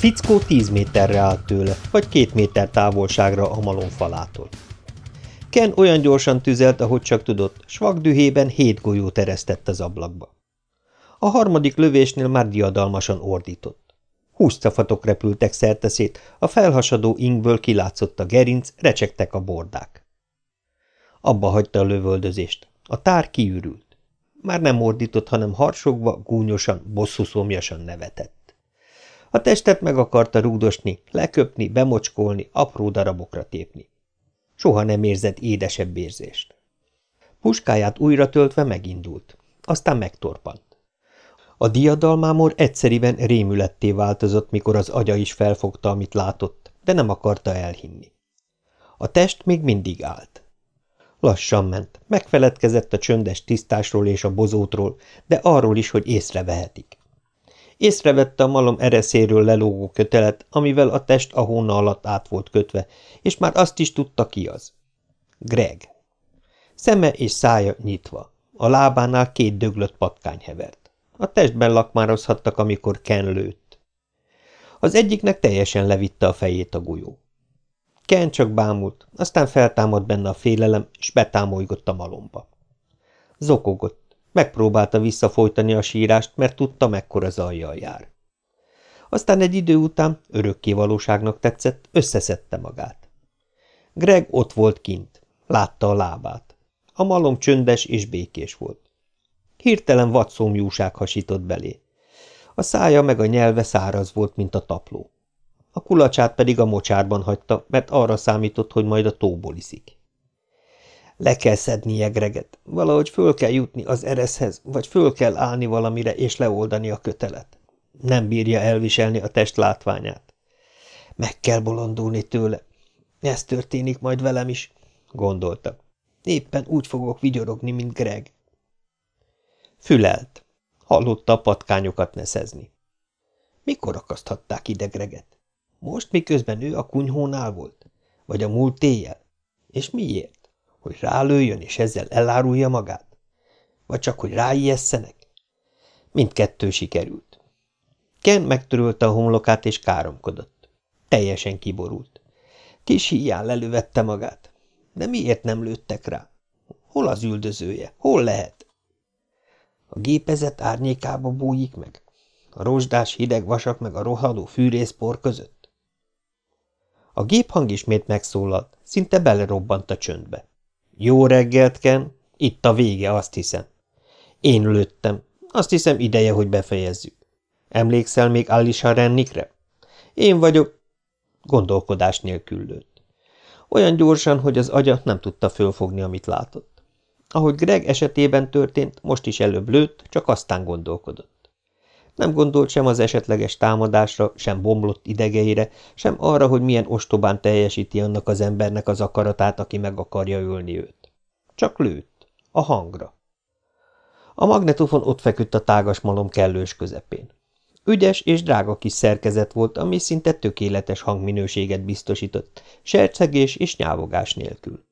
fickó tíz méterre állt tőle, vagy két méter távolságra a malom falától. Ken olyan gyorsan tüzelt, ahogy csak tudott, s vakdühében hét golyót eresztett az ablakba. A harmadik lövésnél már diadalmasan ordított. Húsz cafatok repültek szerteszét, a felhasadó ingből kilátszott a gerinc, recsegtek a bordák. Abba hagyta a lövöldözést. A tár kiürült. Már nem ordított, hanem harsogva, gúnyosan, bosszúszomjasan nevetett. A testet meg akarta rúgdosni, leköpni, bemocskolni, apró darabokra tépni. Soha nem érzett édesebb érzést. Puskáját újra töltve megindult, aztán megtorpant. A diadalmámor egyszeriben rémületté változott, mikor az agya is felfogta, amit látott, de nem akarta elhinni. A test még mindig állt. Lassan ment, megfeledkezett a csöndes tisztásról és a bozótról, de arról is, hogy észrevehetik. Észrevette a malom ereszéről lelógó kötelet, amivel a test a hóna alatt át volt kötve, és már azt is tudta ki az. Greg. Szeme és szája nyitva. A lábánál két döglött patkány hevert. A testben lakmározhattak, amikor Ken lőtt. Az egyiknek teljesen levitte a fejét a gulyó. Ken csak bámult, aztán feltámadt benne a félelem, és betámolygott a malomba. Zokogott. Megpróbálta visszafolytani a sírást, mert tudta, mekkora zajjal jár. Aztán egy idő után, örökké valóságnak tetszett, összeszedte magát. Greg ott volt kint, látta a lábát. A malom csöndes és békés volt. Hirtelen vadszomjúság hasított belé. A szája meg a nyelve száraz volt, mint a tapló. A kulacsát pedig a mocsárban hagyta, mert arra számított, hogy majd a tóból iszik. Le kell szednie Greget, valahogy föl kell jutni az ereszhez, vagy föl kell állni valamire és leoldani a kötelet. Nem bírja elviselni a test látványát. Meg kell bolondulni tőle. Ez történik majd velem is, gondolta. Éppen úgy fogok vigyorogni, mint Greg. Fülelt. Hallotta a patkányokat neszezni. Mikor akaszthatták ide Greget? Most, miközben ő a kunyhónál volt? Vagy a múlt éjjel? És miért? Hogy rálőjön, és ezzel elárulja magát? Vagy csak, hogy ráijesszenek? Mindkettő sikerült. Ken megtörölte a homlokát, és káromkodott. Teljesen kiborult. Kis híján lelövette magát. De miért nem lőttek rá? Hol az üldözője? Hol lehet? A gépezet árnyékába bújik meg? A rozsdás hideg vasak meg a rohadó fűrészpor között? A géphang ismét megszólalt, szinte belerobbant a csöndbe. Jó reggelt, Ken. Itt a vége, azt hiszem. Én lőttem. Azt hiszem ideje, hogy befejezzük. Emlékszel még Alisa Rennikre? Én vagyok. Gondolkodás nélkül lőtt. Olyan gyorsan, hogy az agya nem tudta fölfogni, amit látott. Ahogy Greg esetében történt, most is előbb lőtt, csak aztán gondolkodott. Nem gondolt sem az esetleges támadásra, sem bomlott idegeire, sem arra, hogy milyen ostobán teljesíti annak az embernek az akaratát, aki meg akarja ölni őt. Csak lőtt. A hangra. A magnetofon ott feküdt a tágas malom kellős közepén. Ügyes és drága kis szerkezet volt, ami szinte tökéletes hangminőséget biztosított, sercegés és nyávogás nélkül.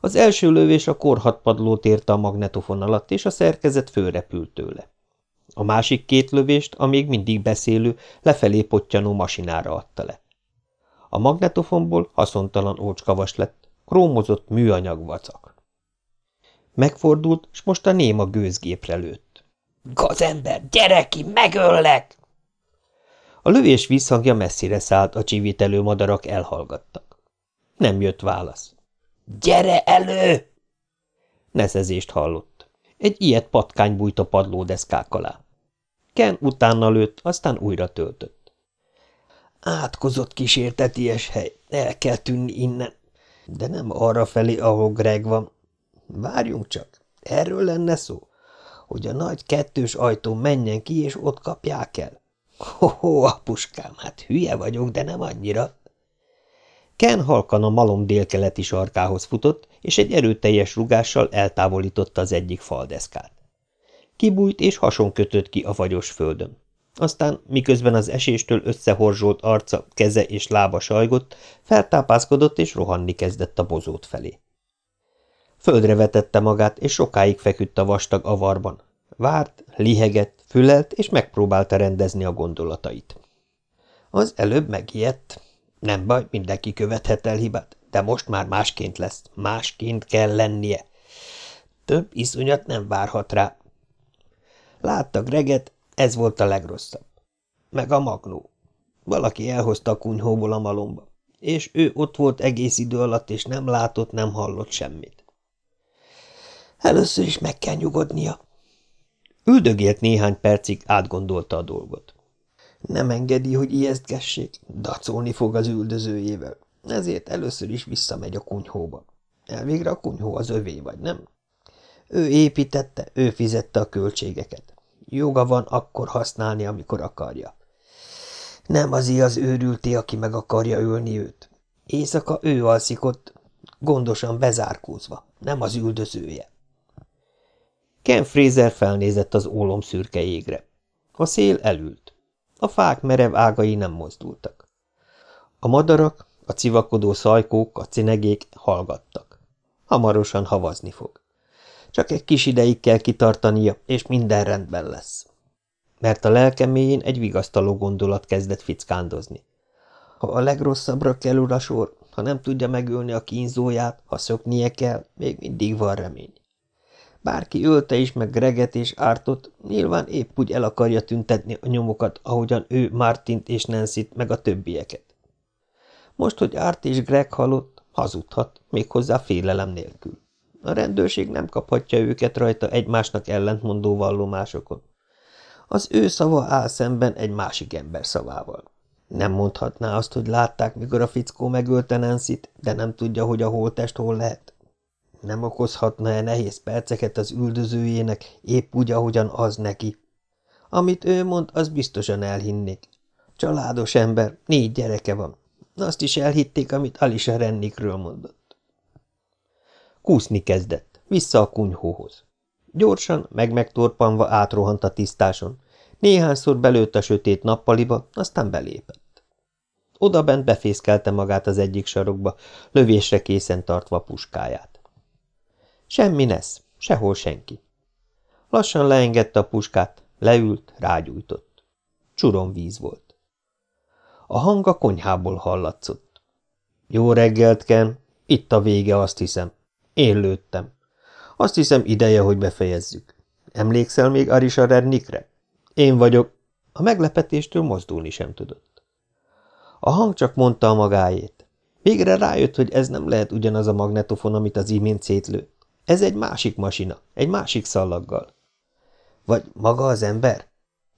Az első lövés a korhatpadlót érte a magnetofon alatt, és a szerkezet fölrepült tőle. A másik két lövést, a még mindig beszélő, lefelé pottyanó masinára adta le. A magnetofonból haszontalan ócskavas lett, krómozott műanyag vacak. Megfordult, s most a néma gőzgépre lőtt. – Gazember, gyere ki, megöllek! A lövés visszhangja messzire szállt, a csivitelő madarak elhallgattak. Nem jött válasz. – Gyere elő! Neszezést hallott. Egy ilyet patkány bújt a padlódeszkák alá. Ken utána lőtt, aztán újra töltött. Átkozott kísérteties hely, el kell tűnni innen, de nem arra felé, ahol Greg van. Várjunk csak, erről lenne szó, hogy a nagy kettős ajtó menjen ki, és ott kapják el. Ho-ho, apuskám, hát hülye vagyok, de nem annyira. Ken halkan a malom délkeleti sarkához futott, és egy erőteljes rugással eltávolította az egyik faldeszkát. Kibújt és hason kötött ki a fagyos földön. Aztán, miközben az eséstől összehorzsolt arca, keze és lába sajgott, feltápászkodott és rohanni kezdett a bozót felé. Földre vetette magát, és sokáig feküdt a vastag avarban. Várt, lihegett, fülelt, és megpróbálta rendezni a gondolatait. Az előbb megijedt. Nem baj, mindenki követhet el hibát, de most már másként lesz, másként kell lennie. Több iszonyat nem várhat rá. Látta Greget, ez volt a legrosszabb. Meg a magnó. Valaki elhozta a kunyhóból a malomba, és ő ott volt egész idő alatt, és nem látott, nem hallott semmit. Először is meg kell nyugodnia. Üldögélt néhány percig, átgondolta a dolgot. Nem engedi, hogy ijesztgessék, dacolni fog az üldözőjével, ezért először is visszamegy a kunyhóba. Elvégre a kunyhó az övé, vagy nem? Ő építette, ő fizette a költségeket. Joga van akkor használni, amikor akarja. Nem az az őrülté, aki meg akarja ölni őt. Éjszaka ő alszik ott, gondosan bezárkózva, nem az üldözője. Ken Fraser felnézett az ólom szürke égre. A szél elült. A fák merev ágai nem mozdultak. A madarak, a civakodó szajkók, a cinegék hallgattak. Hamarosan havazni fog. Csak egy kis ideig kell kitartania, és minden rendben lesz. Mert a lelke mélyén egy vigasztaló gondolat kezdett fickándozni. Ha a legrosszabbra kerül a sor, ha nem tudja megölni a kínzóját, ha szöknie kell, még mindig van remény. Bárki ölte is meg Greget és Ártot, nyilván épp úgy el akarja tüntetni a nyomokat, ahogyan ő Martint és Nancyt meg a többieket. Most, hogy Árt és Greg halott, hazudhat, méghozzá félelem nélkül. A rendőrség nem kaphatja őket rajta egymásnak ellentmondó vallomásokon. Az ő szava áll szemben egy másik ember szavával. Nem mondhatná azt, hogy látták, mikor a fickó megölte nancy de nem tudja, hogy a holtest hol lehet. Nem okozhatna-e nehéz perceket az üldözőjének, épp úgy, ahogyan az neki? Amit ő mond, az biztosan elhinnék. Családos ember, négy gyereke van. Azt is elhitték, amit Alisa Rennikről mondott. Kúszni kezdett, vissza a kunyhóhoz. Gyorsan, meg-megtorpanva átrohant a tisztáson. Néhányszor belőtt a sötét nappaliba, aztán belépett. Oda bent befészkelte magát az egyik sarokba, lövésre készen tartva puskáját. Semmi nesz, sehol senki. Lassan leengedte a puskát, leült, rágyújtott. Csuron víz volt. A hang a konyhából hallatszott. Jó reggelt, Ken, itt a vége, azt hiszem. Én lőttem. Azt hiszem ideje, hogy befejezzük. Emlékszel még Arisha Rednikre? Én vagyok. A meglepetéstől mozdulni sem tudott. A hang csak mondta a magáét. Végre rájött, hogy ez nem lehet ugyanaz a magnetofon, amit az imént szétlőtt. Ez egy másik masina, egy másik szallaggal. Vagy maga az ember?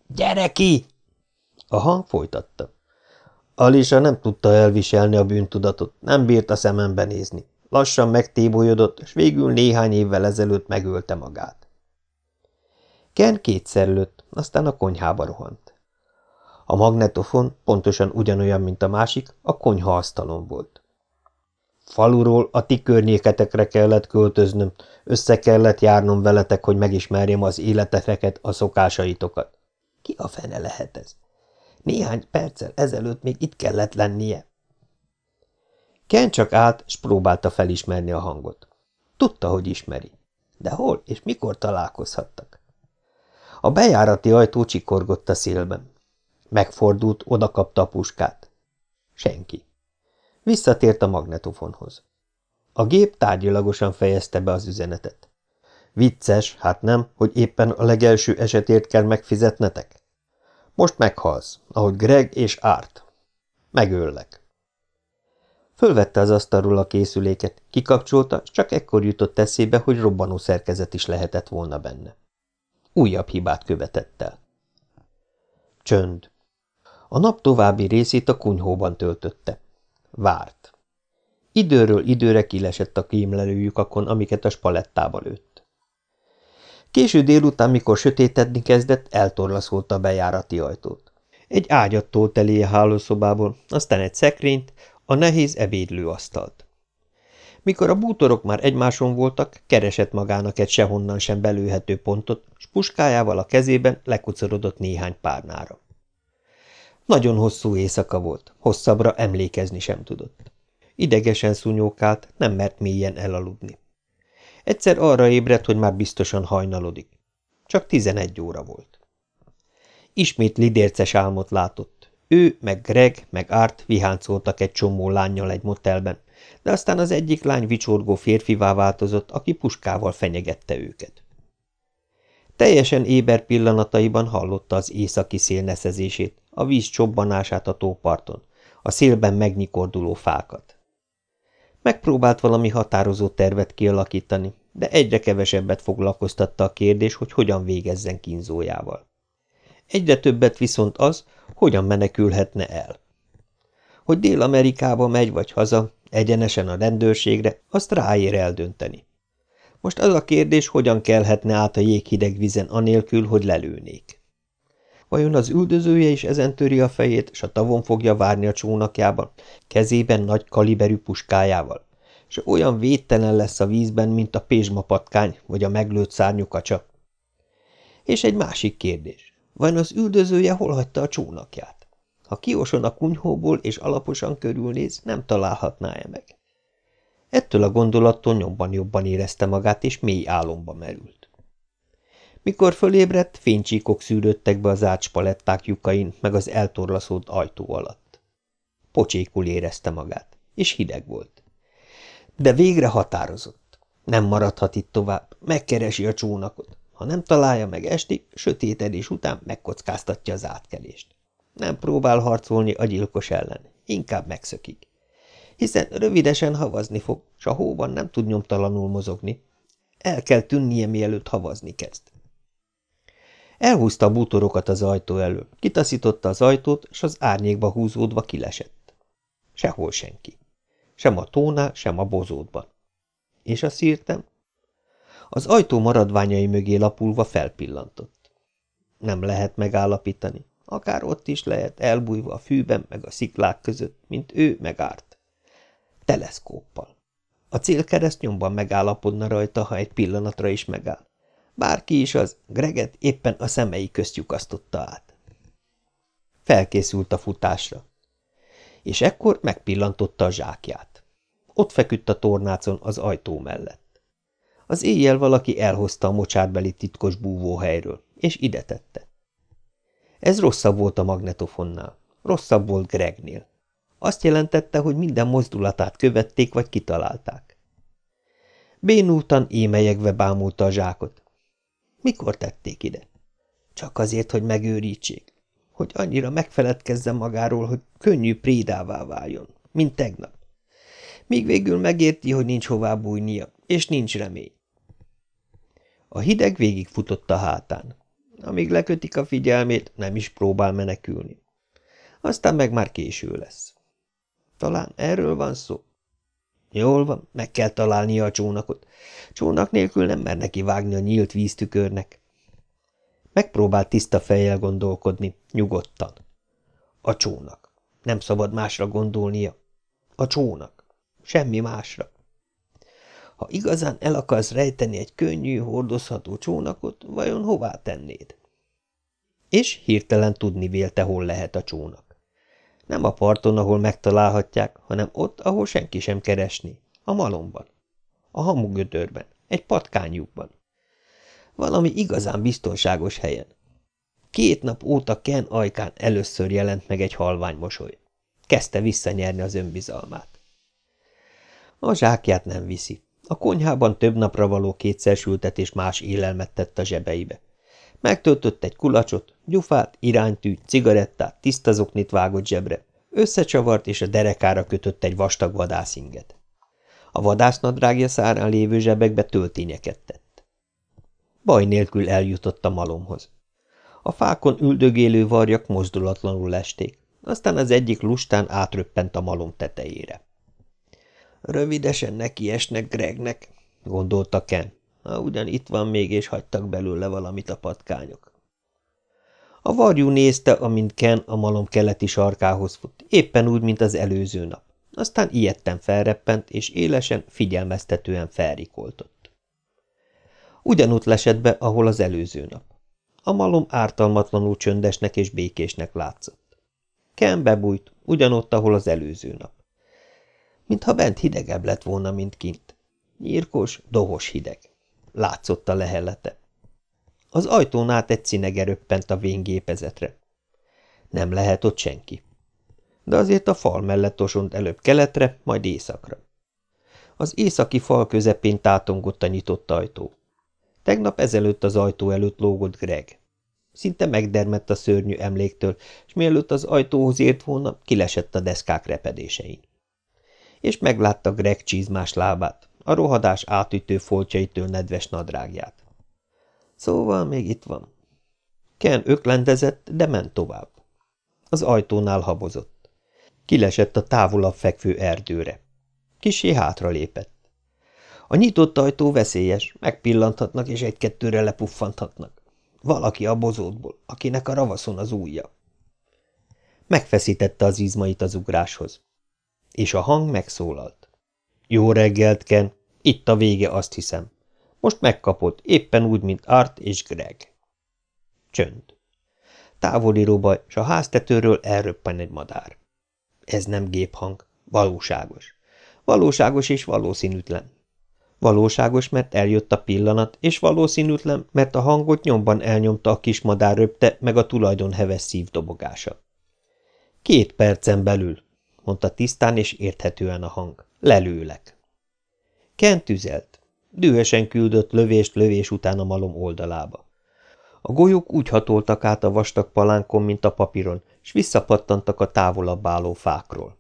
Gyere ki! A hang folytatta. Alisa nem tudta elviselni a bűntudatot, nem bírt a szemembe nézni. Lassan megtébolyodott, és végül néhány évvel ezelőtt megölte magát. Ken kétszer lőtt, aztán a konyhába rohant. A magnetofon, pontosan ugyanolyan, mint a másik, a konyha asztalon volt. Faluról a ti környéketekre kellett költöznöm, össze kellett járnom veletek, hogy megismerjem az életeteket, a szokásaitokat. Ki a fene lehet ez? Néhány perccel ezelőtt még itt kellett lennie. Ken csak állt, s próbálta felismerni a hangot. Tudta, hogy ismeri. De hol és mikor találkozhattak? A bejárati ajtó csikorgott a szélben. Megfordult, odakapta a puskát. Senki. Visszatért a magnetofonhoz. A gép tárgyilagosan fejezte be az üzenetet. Vicces, hát nem, hogy éppen a legelső esetért kell megfizetnetek? Most meghalsz, ahogy Greg és Art. Megöllek. Fölvette az asztalról a készüléket, kikapcsolta, és csak ekkor jutott eszébe, hogy robbanó szerkezet is lehetett volna benne. Újabb hibát követett el. Csönd. A nap további részét a kunyhóban töltötte. Várt. Időről időre kilesett a kémlelőjükakon, amiket a spalettába lőtt. Késő délután, mikor sötétedni kezdett, eltorlaszolta a bejárati ajtót. Egy ágyattól telé a hálószobából, aztán egy szekrényt, a nehéz ebédlőasztalt. Mikor a bútorok már egymáson voltak, keresett magának egy sehonnan sem belőhető pontot, s puskájával a kezében lekucorodott néhány párnára. Nagyon hosszú éjszaka volt, hosszabbra emlékezni sem tudott. Idegesen szúnyókált, nem mert mélyen elaludni. Egyszer arra ébredt, hogy már biztosan hajnalodik. Csak tizenegy óra volt. Ismét lidérces álmot látott. Ő, meg Greg, meg Art viháncoltak egy csomó lányjal egy motelben, de aztán az egyik lány vicsorgó férfivá változott, aki puskával fenyegette őket. Teljesen éber pillanataiban hallotta az északi szél neszezését, a víz csobbanását a tóparton, a szélben megnyikorduló fákat. Megpróbált valami határozó tervet kialakítani, de egyre kevesebbet foglalkoztatta a kérdés, hogy hogyan végezzen kínzójával. Egyre többet viszont az, hogyan menekülhetne el. Hogy Dél-Amerikába megy vagy haza, egyenesen a rendőrségre, azt ráér eldönteni. Most az a kérdés, hogyan kelhetne át a jéghideg vizen anélkül, hogy lelőnék. Vajon az üldözője is ezen töri a fejét, s a tavon fogja várni a csónakjában, kezében nagy kaliberű puskájával, és olyan védtelen lesz a vízben, mint a pézsmapatkány vagy a meglőtt szárnyukacsa. És egy másik kérdés. Vajon az üldözője hol hagyta a csónakját? Ha kioson a kunyhóból és alaposan körülnéz, nem találhatná-e meg? Ettől a gondolattól nyomban jobban érezte magát, és mély álomba merült. Mikor fölébredt, fénycsíkok szűrődtek be az ácspaletták lyukain, meg az eltorlaszolt ajtó alatt. Pocsékul érezte magát, és hideg volt. De végre határozott. Nem maradhat itt tovább, megkeresi a csónakot. Ha nem találja meg esti, sötétedés után megkockáztatja az átkelést. Nem próbál harcolni a gyilkos ellen, inkább megszökik. Hiszen rövidesen havazni fog, s a hóban nem tud nyomtalanul mozogni. El kell tűnnie, mielőtt havazni kezd. Elhúzta a bútorokat az ajtó elől, kitaszította az ajtót, s az árnyékba húzódva kilesett. Sehol senki. Sem a tónál, sem a bozótban. És a szírtem? Az ajtó maradványai mögé lapulva felpillantott. Nem lehet megállapítani. Akár ott is lehet, elbújva a fűben meg a sziklák között, mint ő megárt. Teleszkóppal. A célkereszt nyomban megállapodna rajta, ha egy pillanatra is megáll. Bárki is az, Greget éppen a szemei közt lyukasztotta át. Felkészült a futásra. És ekkor megpillantotta a zsákját. Ott feküdt a tornácon az ajtó mellett. Az éjjel valaki elhozta a mocsátbeli titkos búvóhelyről, és ide tette. Ez rosszabb volt a magnetofonnál, rosszabb volt Gregnél. Azt jelentette, hogy minden mozdulatát követték vagy kitalálták. Bénultan émelyegve bámulta a zsákot. Mikor tették ide? Csak azért, hogy megőrítsék. Hogy annyira megfeledkezzen magáról, hogy könnyű prédává váljon, mint tegnap. Míg végül megérti, hogy nincs hová bújnia, és nincs remény. A hideg végigfutott a hátán. Amíg lekötik a figyelmét, nem is próbál menekülni. Aztán meg már késő lesz. Talán erről van szó? Jól van, meg kell találnia a csónakot. Csónak nélkül nem mer neki vágni a nyílt víztükörnek. Megpróbált tiszta fejjel gondolkodni, nyugodtan. A csónak. Nem szabad másra gondolnia. A csónak. Semmi másra. Ha igazán el akarsz rejteni egy könnyű, hordozható csónakot, vajon hová tennéd? És hirtelen tudni vélte, hol lehet a csónak. Nem a parton, ahol megtalálhatják, hanem ott, ahol senki sem keresni. A malomban. A hamugödörben. Egy patkányukban. Valami igazán biztonságos helyen. Két nap óta Ken ajkán először jelent meg egy halvány mosoly. Kezdte visszanyerni az önbizalmát. A zsákját nem viszi. A konyhában több napra való kétszersültet és más élelmet tett a zsebeibe. Megtöltött egy kulacsot, gyufát, iránytűt, cigarettát, tiszta zoknit vágott zsebre, összecsavart és a derekára kötött egy vastag vadászinget. A vadásznadrágja szárán lévő zsebekbe töltényeket tett. Baj nélkül eljutott a malomhoz. A fákon üldögélő varjak mozdulatlanul lesték, aztán az egyik lustán átröppent a malom tetejére. Rövidesen neki esnek Gregnek, gondolta Ken. Ha ugyan itt van még, és hagytak belőle valamit a patkányok. A varjú nézte, amint Ken a malom keleti sarkához fut, éppen úgy, mint az előző nap. Aztán ilyetten felreppent, és élesen, figyelmeztetően felrikoltott. Ugyanúgy lesett be, ahol az előző nap. A malom ártalmatlanul csöndesnek és békésnek látszott. Ken bebújt, ugyanott, ahol az előző nap mintha bent hidegebb lett volna, mint kint. Nyírkos, dohos hideg. Látszott a lehellete. Az ajtón át egy cinege röppent a véngépezetre. Nem lehet ott senki. De azért a fal mellett osont előbb keletre, majd északra. Az északi fal közepén tátongott a nyitott ajtó. Tegnap ezelőtt az ajtó előtt lógott Greg. Szinte megdermett a szörnyű emléktől, és mielőtt az ajtóhoz ért volna, kilesett a deszkák repedésein. És meglátta Greg csizmás lábát, a rohadás átütő foltjaitől nedves nadrágját. Szóval még itt van. Ken öklendezett, de ment tovább. Az ajtónál habozott. Kilesett a távolabb fekvő erdőre. Kisé hátra lépett. A nyitott ajtó veszélyes, megpillanthatnak és egy-kettőre lepuffanthatnak. Valaki a bozótból, akinek a ravaszon az ujja. Megfeszítette az izmait az ugráshoz. És a hang megszólalt. Jó reggelt, Ken! Itt a vége, azt hiszem. Most megkapod, éppen úgy, mint Art és Greg. Csönd. Távoli robaj, s a háztetőről elröppen egy madár. Ez nem géphang, valóságos. Valóságos és valószínűtlen. Valóságos, mert eljött a pillanat, és valószínűtlen, mert a hangot nyomban elnyomta a kis madár röpte, meg a tulajdon heves szívdobogása. Két percen belül, mondta tisztán és érthetően a hang. Lelőlek. Kent tüzelt. Dühösen küldött lövést lövés után a malom oldalába. A golyók úgy hatoltak át a vastag palánkon, mint a papíron, s visszapattantak a távolabb álló fákról.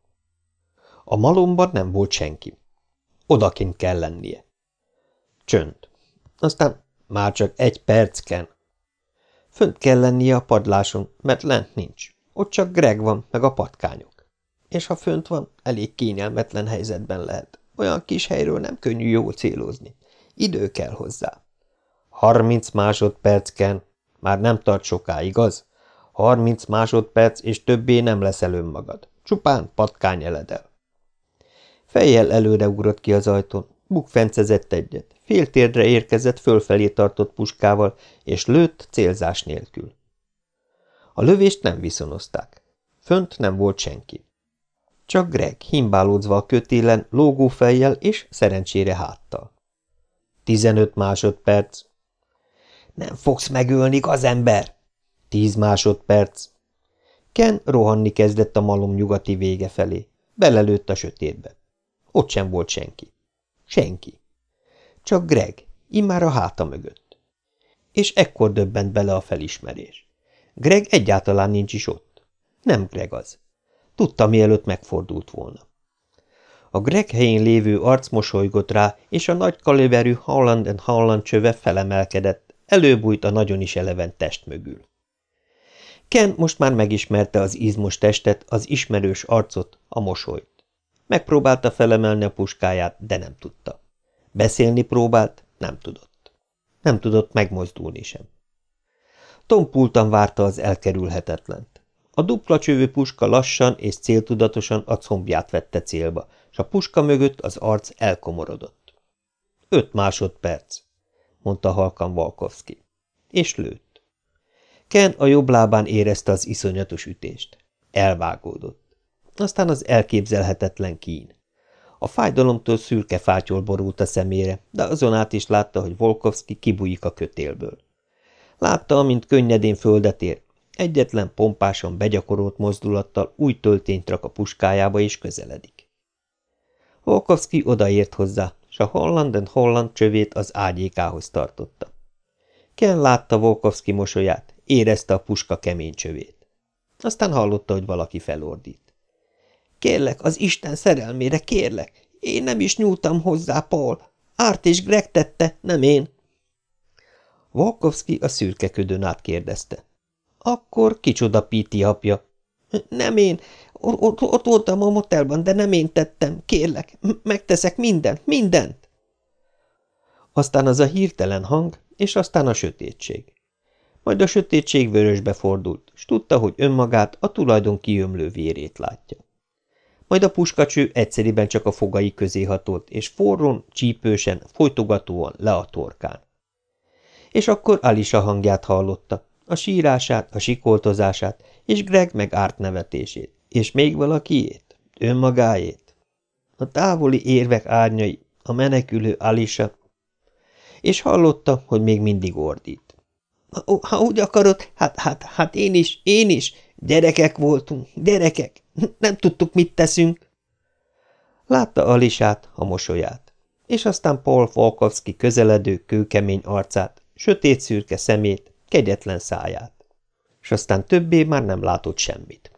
A malomban nem volt senki. Odakint kell lennie. Csönd. Aztán már csak egy percken. Fönt kell lennie a padláson, mert lent nincs. Ott csak Greg van, meg a patkányok. És ha fönt van, elég kényelmetlen helyzetben lehet. Olyan kis helyről nem könnyű jól célozni. Idő kell hozzá. Harminc másodpercken. Már nem tart sokáig, az? Harminc másodperc, és többé nem leszel önmagad. Csupán patkány eledel. Fejjel előre ugrott ki az ajtón, bukfencezett egyet, féltérdre érkezett fölfelé tartott puskával, és lőtt célzás nélkül. A lövést nem viszonozták. Fönt nem volt senki. Csak Greg himbálódzva a kötélen, lógó fejjel és szerencsére háttal. Tizenöt másodperc. Nem fogsz megölni, az ember! Tíz másodperc. Ken rohanni kezdett a malom nyugati vége felé. Belelőtt a sötétbe. Ott sem volt senki. Senki. Csak Greg, immár a háta mögött. És ekkor döbbent bele a felismerés. Greg egyáltalán nincs is ott. Nem Greg az. Tudta, mielőtt megfordult volna. A Greg helyén lévő arc mosolygott rá, és a nagy kaliberű Holland Holland csöve felemelkedett, előbújt a nagyon is eleven test mögül. Ken most már megismerte az izmos testet, az ismerős arcot, a mosolyt. Megpróbálta felemelni a puskáját, de nem tudta. Beszélni próbált, nem tudott. Nem tudott megmozdulni sem. Tompultan várta az elkerülhetetlent. A dupla csövő puska lassan és céltudatosan a combját vette célba, és a puska mögött az arc elkomorodott. Öt másodperc, mondta halkan Valkovszki, és lőtt. Ken a jobb lábán érezte az iszonyatos ütést. Elvágódott. Aztán az elképzelhetetlen kín. A fájdalomtól szürke fátyol borult a szemére, de azon át is látta, hogy Volkovski kibújik a kötélből. Látta, amint könnyedén földet ér, egyetlen pompásan begyakorolt mozdulattal új töltényt rak a puskájába és közeledik. Volkovski odaért hozzá, s a Holland and Holland csövét az ágyékához tartotta. Ken látta Volkovski mosolyát, érezte a puska kemény csövét. Aztán hallotta, hogy valaki felordít. Kérlek, az Isten szerelmére, kérlek. Én nem is nyúltam hozzá, Paul. Árt és Greg tette, nem én. Volkovski a szürke ködön át kérdezte. Akkor kicsoda Piti apja? Nem én. Ott, ott voltam a motelban, de nem én tettem. Kérlek, megteszek mindent, mindent. Aztán az a hirtelen hang, és aztán a sötétség. Majd a sötétség vörösbe fordult, s tudta, hogy önmagát a tulajdon kiömlő vérét látja majd a puskacső egyszeriben csak a fogai közé hatolt, és forron, csípősen, folytogatóan le a torkán. És akkor Alisa hangját hallotta, a sírását, a sikoltozását, és Greg meg árt nevetését, és még valakiét, önmagáét. A távoli érvek árnyai, a menekülő Alisa, és hallotta, hogy még mindig ordít. Ha, úgy akarod, hát, hát, hát én is, én is, Gyerekek voltunk, gyerekek, nem tudtuk, mit teszünk. Látta Alisát, a mosolyát, és aztán Paul Volkovski közeledő, kőkemény arcát, sötét szürke szemét, kegyetlen száját, és aztán többé már nem látott semmit.